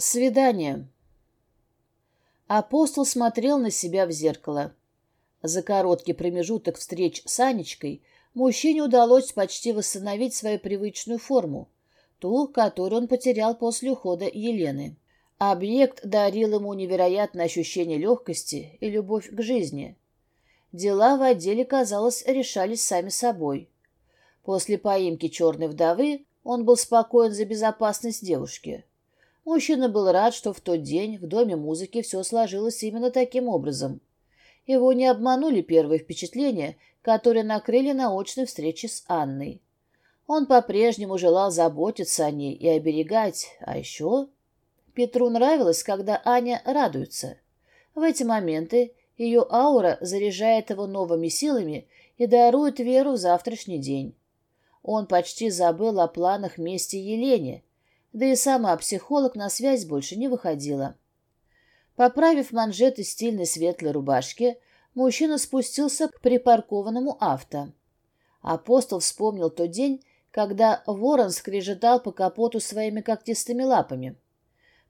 Свидание. Апостол смотрел на себя в зеркало. За короткий промежуток встреч с Анечкой мужчине удалось почти восстановить свою привычную форму, ту, которую он потерял после ухода Елены. Объект дарил ему невероятное ощущение легкости и любовь к жизни. Дела в отделе, казалось, решались сами собой. После поимки черной вдовы он был спокоен за безопасность девушки. Мужчина был рад, что в тот день в Доме музыки все сложилось именно таким образом. Его не обманули первые впечатления, которые накрыли на очной встрече с Анной. Он по-прежнему желал заботиться о ней и оберегать, а еще... Петру нравилось, когда Аня радуется. В эти моменты ее аура заряжает его новыми силами и дарует веру в завтрашний день. Он почти забыл о планах мести Елене, да и сама психолог на связь больше не выходила. Поправив манжеты стильной светлой рубашки, мужчина спустился к припаркованному авто. Апостол вспомнил тот день, когда ворон скрежетал по капоту своими когтистыми лапами.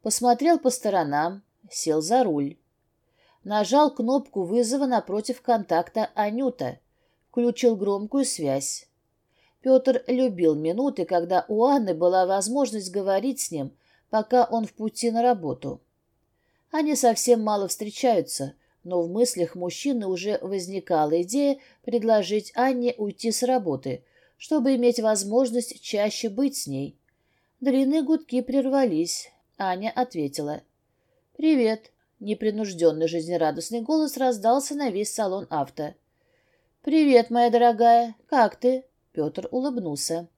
Посмотрел по сторонам, сел за руль. Нажал кнопку вызова напротив контакта Анюта, включил громкую связь. Петр любил минуты, когда у Анны была возможность говорить с ним, пока он в пути на работу. Они совсем мало встречаются, но в мыслях мужчины уже возникала идея предложить Анне уйти с работы, чтобы иметь возможность чаще быть с ней. Длинные гудки прервались. Аня ответила. «Привет». Непринужденный жизнерадостный голос раздался на весь салон авто. «Привет, моя дорогая. Как ты?» Петр улыбнулся.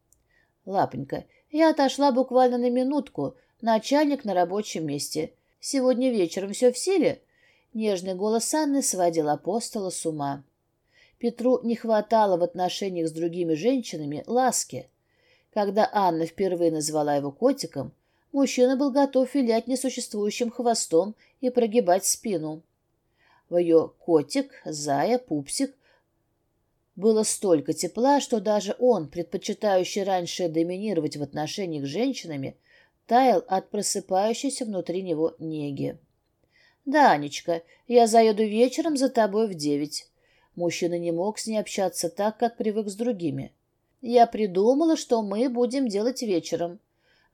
«Лапонька, я отошла буквально на минутку. Начальник на рабочем месте. Сегодня вечером все в силе?» Нежный голос Анны сводил апостола с ума. Петру не хватало в отношениях с другими женщинами ласки. Когда Анна впервые назвала его котиком, мужчина был готов вилять несуществующим хвостом и прогибать спину. В ее котик, зая, пупсик было столько тепла, что даже он, предпочитающий раньше доминировать в отношениях с женщинами, таял от просыпающейся внутри него неги. «Да, Анечка, я заеду вечером за тобой в девять». Мужчина не мог с ней общаться так, как привык с другими. «Я придумала, что мы будем делать вечером».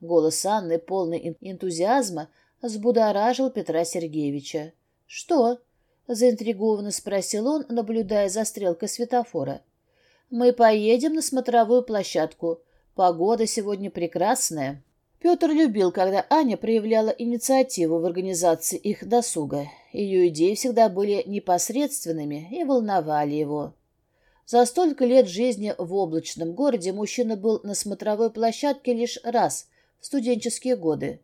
Голос Анны, полный энтузиазма, взбудоражил Петра Сергеевича. «Что?» — заинтригованно спросил он, наблюдая за стрелкой светофора. «Мы поедем на смотровую площадку. Погода сегодня прекрасная». Петр любил, когда Аня проявляла инициативу в организации их досуга. Ее идеи всегда были непосредственными и волновали его. За столько лет жизни в облачном городе мужчина был на смотровой площадке лишь раз, в студенческие годы.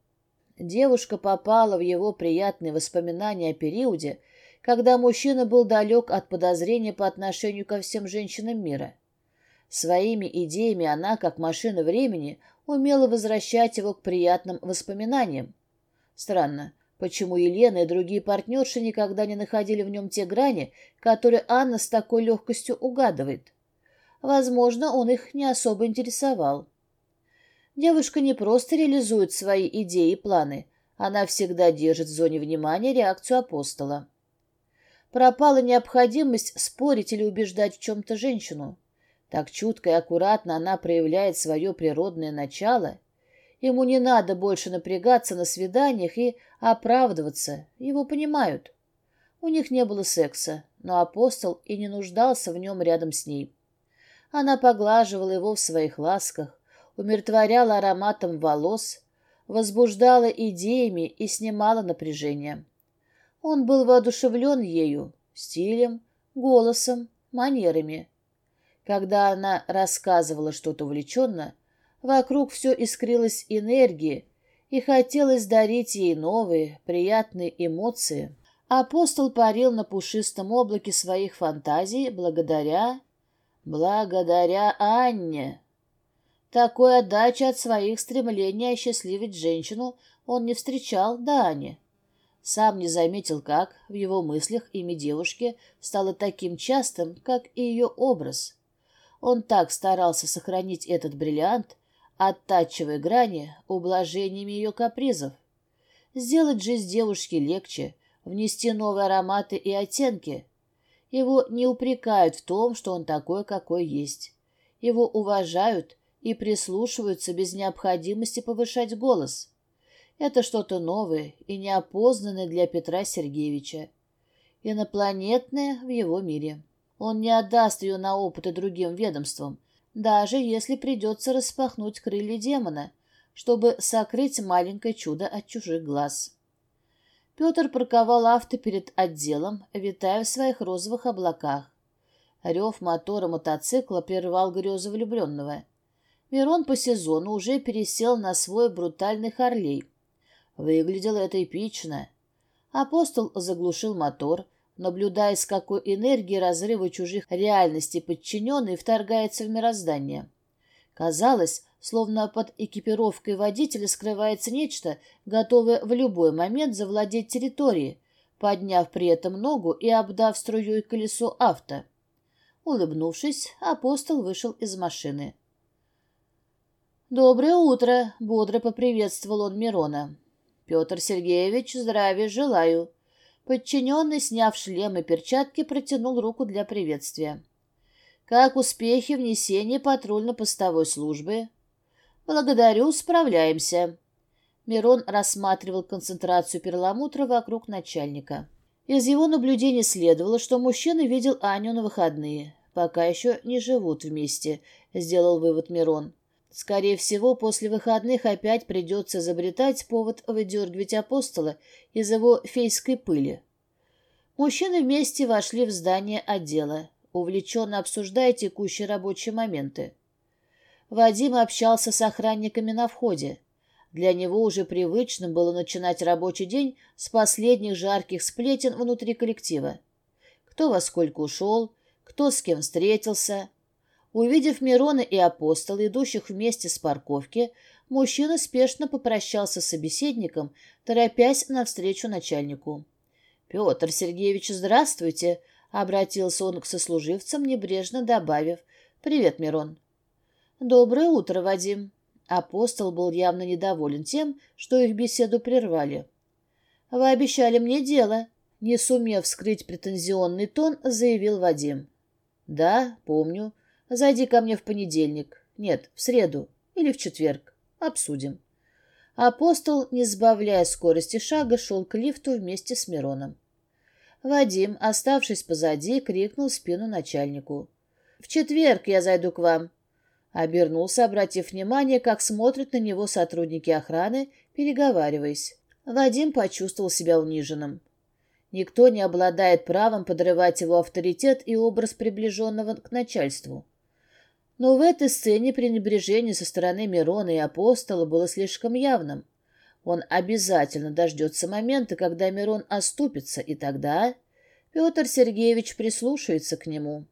Девушка попала в его приятные воспоминания о периоде, когда мужчина был далек от подозрения по отношению ко всем женщинам мира. Своими идеями она, как машина времени, умела возвращать его к приятным воспоминаниям. Странно, почему Елена и другие партнерши никогда не находили в нем те грани, которые Анна с такой легкостью угадывает. Возможно, он их не особо интересовал. Девушка не просто реализует свои идеи и планы, она всегда держит в зоне внимания реакцию апостола. Пропала необходимость спорить или убеждать в чем-то женщину. Так чутко и аккуратно она проявляет свое природное начало. Ему не надо больше напрягаться на свиданиях и оправдываться, его понимают. У них не было секса, но апостол и не нуждался в нем рядом с ней. Она поглаживала его в своих ласках, умиротворяла ароматом волос, возбуждала идеями и снимала напряжение. Он был воодушевлен ею, стилем, голосом, манерами. Когда она рассказывала что-то увлеченно, вокруг все искрилось энергией, и хотелось дарить ей новые, приятные эмоции. Апостол парил на пушистом облаке своих фантазий благодаря... благодаря Анне. Такой отдачи от своих стремлений осчастливить женщину он не встречал до Ани. Сам не заметил, как в его мыслях имя девушки стало таким частым, как и ее образ. Он так старался сохранить этот бриллиант, оттачивая грани ублажениями ее капризов. сделать жизнь девушки легче, внести новые ароматы и оттенки. Его не упрекают в том, что он такой, какой есть. Его уважают и прислушиваются без необходимости повышать голос. Это что-то новое и неопознанное для Петра Сергеевича. Инопланетное в его мире. Он не отдаст ее на опыты другим ведомствам, даже если придется распахнуть крылья демона, чтобы сокрыть маленькое чудо от чужих глаз. Петр парковал авто перед отделом, витая в своих розовых облаках. Рев мотора мотоцикла прервал грезы влюбленного. Мирон по сезону уже пересел на свой брутальный Харлей. Выглядело это эпично. Апостол заглушил мотор, наблюдая, с какой энергией разрыва чужих реальностей подчиненный вторгается в мироздание. Казалось, словно под экипировкой водителя скрывается нечто, готовое в любой момент завладеть территорией, подняв при этом ногу и обдав струей колесо авто. Улыбнувшись, апостол вышел из машины. «Доброе утро!» — бодро поприветствовал он Мирона. «Петр Сергеевич, здравия желаю!» Подчиненный, сняв шлем и перчатки, протянул руку для приветствия. «Как успехи внесения патрульно-постовой службы?» «Благодарю, справляемся». Мирон рассматривал концентрацию перламутра вокруг начальника. Из его наблюдений следовало, что мужчина видел Аню на выходные. Пока еще не живут вместе, сделал вывод Мирон. Скорее всего, после выходных опять придется изобретать повод выдергивать апостола из его фейской пыли. Мужчины вместе вошли в здание отдела, увлеченно обсуждая текущие рабочие моменты. Вадим общался с охранниками на входе. Для него уже привычным было начинать рабочий день с последних жарких сплетен внутри коллектива. Кто во сколько ушел, кто с кем встретился – Увидев Мирона и апостола, идущих вместе с парковки, мужчина спешно попрощался с собеседником, торопясь навстречу начальнику. «Петр Сергеевич, здравствуйте!» — обратился он к сослуживцам, небрежно добавив. «Привет, Мирон!» «Доброе утро, Вадим!» Апостол был явно недоволен тем, что их беседу прервали. «Вы обещали мне дело», — не сумев скрыть претензионный тон, заявил Вадим. «Да, помню. Зайди ко мне в понедельник. Нет, в среду или в четверг. Обсудим. Апостол, не сбавляя скорости шага, шел к лифту вместе с Мироном. Вадим, оставшись позади, крикнул в спину начальнику. «В четверг я зайду к вам». Обернулся, обратив внимание, как смотрят на него сотрудники охраны, переговариваясь. Вадим почувствовал себя униженным. Никто не обладает правом подрывать его авторитет и образ приближенного к начальству. Но в этой сцене пренебрежение со стороны Мирона и апостола было слишком явным. Он обязательно дождется момента, когда Мирон оступится, и тогда Петр Сергеевич прислушается к нему.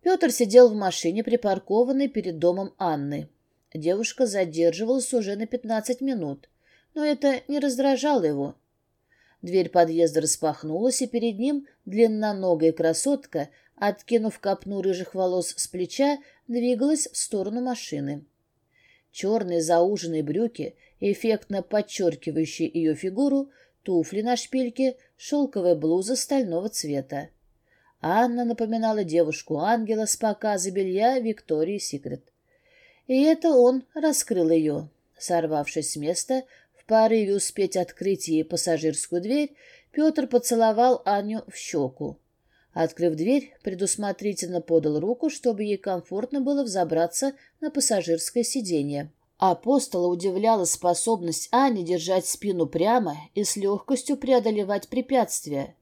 Петр сидел в машине, припаркованной перед домом Анны. Девушка задерживалась уже на пятнадцать минут, но это не раздражало его. Дверь подъезда распахнулась, и перед ним длинноногая красотка откинув копну рыжих волос с плеча, двигалась в сторону машины. Черные зауженные брюки, эффектно подчеркивающие ее фигуру, туфли на шпильке, шелковая блуза стального цвета. Анна напоминала девушку-ангела с показа белья Виктории Секрет. И это он раскрыл ее. Сорвавшись с места, в порыве успеть открыть ей пассажирскую дверь, Петр поцеловал Аню в щеку. Открыв дверь, предусмотрительно подал руку, чтобы ей комфортно было взобраться на пассажирское сиденье. Апостола удивляла способность Ани держать спину прямо и с легкостью преодолевать препятствия.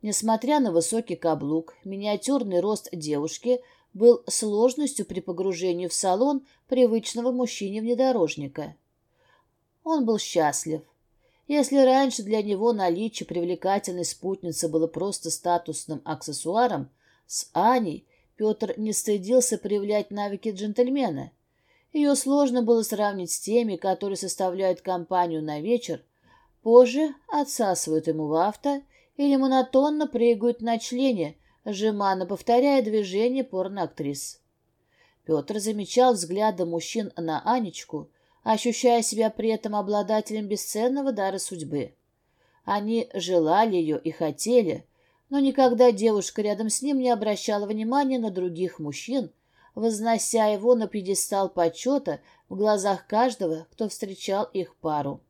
Несмотря на высокий каблук, миниатюрный рост девушки был сложностью при погружении в салон привычного мужчине-внедорожника. Он был счастлив. Если раньше для него наличие привлекательной спутницы было просто статусным аксессуаром, с Аней Петр не стыдился проявлять навыки джентльмена. Ее сложно было сравнить с теми, которые составляют компанию на вечер, позже отсасывают ему в авто или монотонно прыгают на члене, жеманно повторяя движения порноактрис. Петр замечал взгляды мужчин на Анечку, ощущая себя при этом обладателем бесценного дара судьбы. Они желали ее и хотели, но никогда девушка рядом с ним не обращала внимания на других мужчин, вознося его на пьедестал почета в глазах каждого, кто встречал их пару.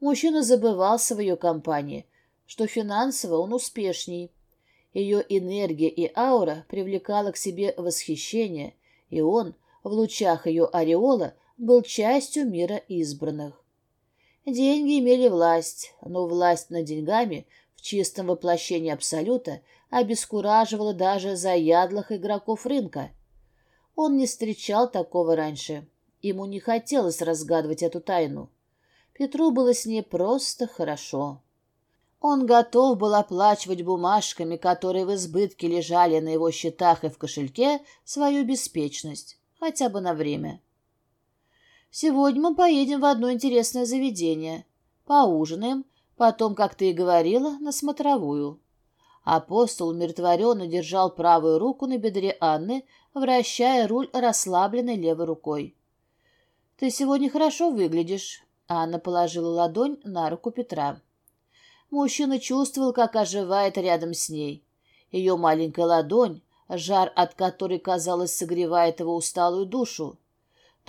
Мужчина забывался в ее компании, что финансово он успешней. Ее энергия и аура привлекала к себе восхищение, и он, в лучах ее ореола, был частью мира избранных. Деньги имели власть, но власть над деньгами в чистом воплощении абсолюта обескураживала даже заядлых игроков рынка. Он не встречал такого раньше. Ему не хотелось разгадывать эту тайну. Петру было с ней просто хорошо. Он готов был оплачивать бумажками, которые в избытке лежали на его счетах и в кошельке, свою беспечность, хотя бы на время. Сегодня мы поедем в одно интересное заведение. Поужинаем, потом, как ты и говорила, на смотровую. Апостол умиротворенно держал правую руку на бедре Анны, вращая руль расслабленной левой рукой. «Ты сегодня хорошо выглядишь», — Анна положила ладонь на руку Петра. Мужчина чувствовал, как оживает рядом с ней. Ее маленькая ладонь, жар от которой, казалось, согревает его усталую душу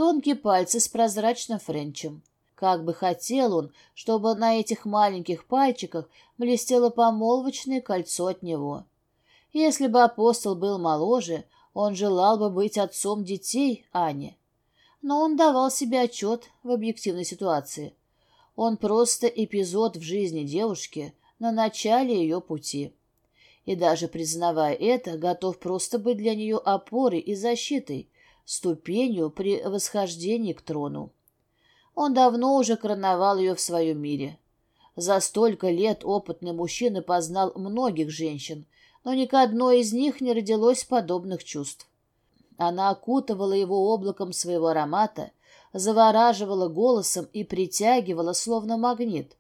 тонкие пальцы с прозрачным френчем. Как бы хотел он, чтобы на этих маленьких пальчиках блестело помолвочное кольцо от него. Если бы апостол был моложе, он желал бы быть отцом детей Ани. Но он давал себе отчет в объективной ситуации. Он просто эпизод в жизни девушки на начале ее пути. И даже признавая это, готов просто быть для нее опорой и защитой, ступенью при восхождении к трону. Он давно уже короновал ее в своем мире. За столько лет опытный мужчина познал многих женщин, но ни к одной из них не родилось подобных чувств. Она окутывала его облаком своего аромата, завораживала голосом и притягивала, словно магнит.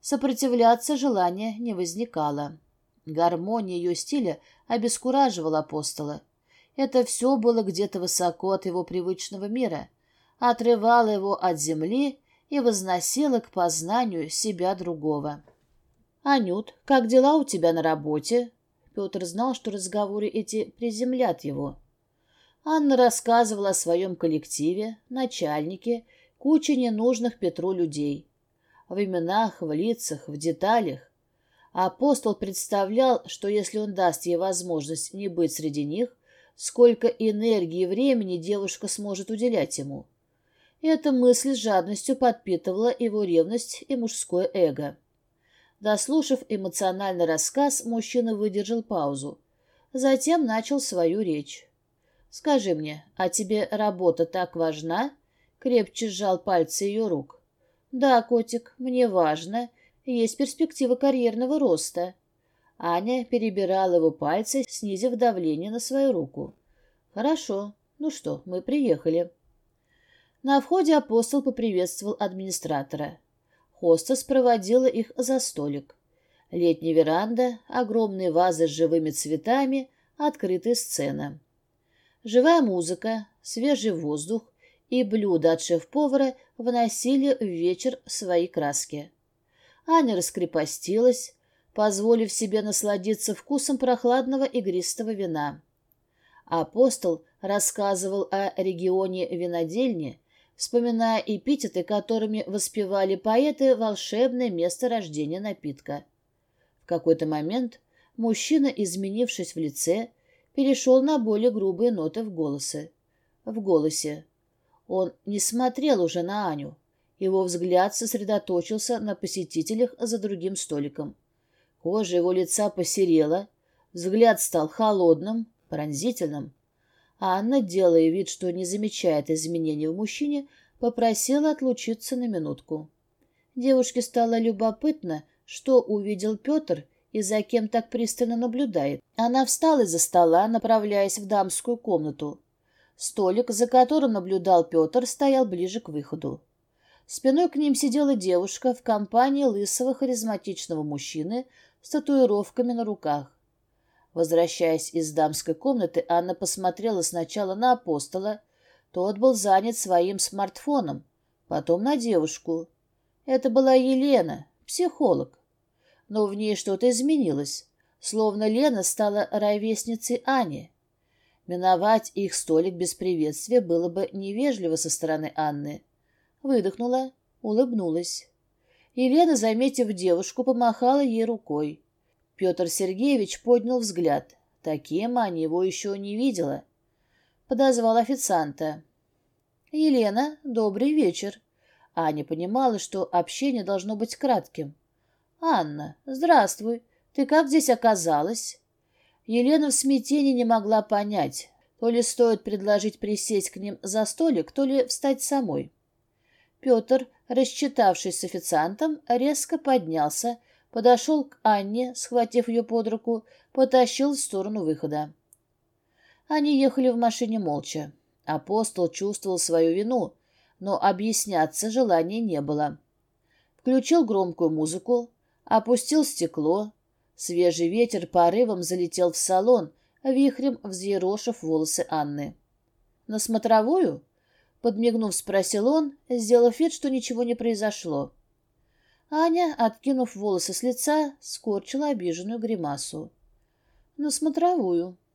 Сопротивляться желания не возникало. Гармония ее стиля обескураживала апостола. Это все было где-то высоко от его привычного мира, отрывало его от земли и возносило к познанию себя другого. «Анют, как дела у тебя на работе?» Петр знал, что разговоры эти приземлят его. Анна рассказывала о своем коллективе, начальнике, куче ненужных Петру людей. В именах, в лицах, в деталях. Апостол представлял, что если он даст ей возможность не быть среди них, сколько энергии и времени девушка сможет уделять ему. Эта мысль с жадностью подпитывала его ревность и мужское эго. Дослушав эмоциональный рассказ, мужчина выдержал паузу. Затем начал свою речь. «Скажи мне, а тебе работа так важна?» Крепче сжал пальцы ее рук. «Да, котик, мне важно. Есть перспектива карьерного роста. Аня перебирала его пальцы, снизив давление на свою руку. «Хорошо. Ну что, мы приехали». На входе апостол поприветствовал администратора. Хостес проводила их за столик. Летняя веранда, огромные вазы с живыми цветами, открытая сцена. Живая музыка, свежий воздух и блюда от шеф-повара вносили в вечер свои краски. Аня раскрепостилась, позволив себе насладиться вкусом прохладного игристого вина. Апостол рассказывал о регионе винодельни, вспоминая эпитеты, которыми воспевали поэты волшебное место рождения напитка. В какой-то момент мужчина, изменившись в лице, перешел на более грубые ноты в голосе. В голосе. Он не смотрел уже на Аню. Его взгляд сосредоточился на посетителях за другим столиком. Кожа его лица посерела, взгляд стал холодным, пронзительным. А Анна, делая вид, что не замечает изменений в мужчине, попросила отлучиться на минутку. Девушке стало любопытно, что увидел Петр и за кем так пристально наблюдает. Она встала из-за стола, направляясь в дамскую комнату. Столик, за которым наблюдал Петр, стоял ближе к выходу. Спиной к ним сидела девушка в компании лысого харизматичного мужчины с татуировками на руках. Возвращаясь из дамской комнаты, Анна посмотрела сначала на апостола. Тот был занят своим смартфоном, потом на девушку. Это была Елена, психолог. Но в ней что-то изменилось, словно Лена стала ровесницей Ани. Миновать их столик без приветствия было бы невежливо со стороны Анны. Выдохнула, улыбнулась. Елена, заметив девушку, помахала ей рукой. Петр Сергеевич поднял взгляд. Таким Аня его еще не видела. Подозвал официанта. «Елена, добрый вечер». Аня понимала, что общение должно быть кратким. «Анна, здравствуй. Ты как здесь оказалась?» Елена в смятении не могла понять, то ли стоит предложить присесть к ним за столик, то ли встать самой. Петр, рассчитавшись с официантом, резко поднялся, подошел к Анне, схватив ее под руку, потащил в сторону выхода. Они ехали в машине молча. Апостол чувствовал свою вину, но объясняться желания не было. Включил громкую музыку, опустил стекло. Свежий ветер порывом залетел в салон, вихрем взъерошив волосы Анны. «На смотровую?» — подмигнув, спросил он, сделав вид, что ничего не произошло. Аня, откинув волосы с лица, скорчила обиженную гримасу. «На смотровую»,